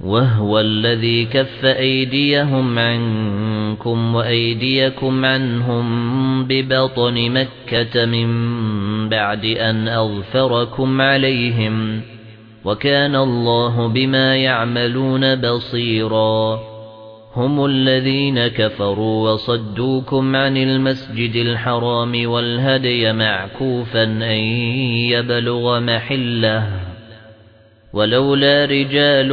وهو الذي كف أيديهم عنكم وأيديكم عنهم ببطن مكة من بعد أن أغفركم عليهم وكان الله بما يعملون بصيرا هم الذين كفروا وصدوكم عن المسجد الحرام والهدي معكوفا أن يبلغ محله ولولا رجال